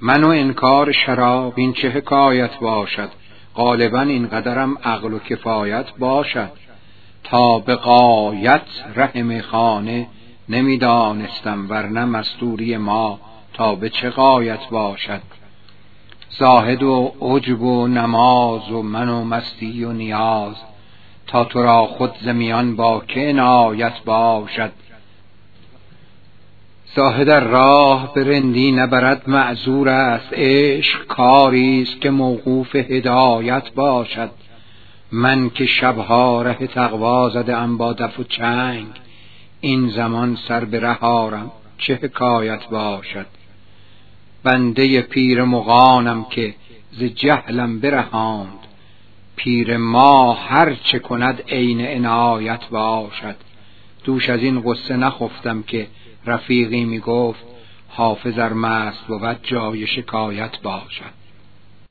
من و انکار شراب این چه حکایت باشد؟ غالبا این قدرم عقل و کفایت باشد. تا به قایت رحم خانه نمی‌دانستم ورنه مستوری ما تا به چه قایت باشد؟ زاهد و عجب و نماز و من و مستی و نیاز تا تو را خود زمیان با که نایت باشد؟ زاهد راه به رندی نبرد معذور است عشق کاری است که موقوف هدایت باشد. من که شبها ره تقوا زده ام با دف و چنگ این زمان سر به رهارم چه حکایت باشد. بنده پیر مغانم که ز جهلم برهاند پیر ما هر چه کند عین عنایت باشد. دوش از این قصه نخفتم که رفیقی می گفت حافظ ار مست بود جای شکایت باشد.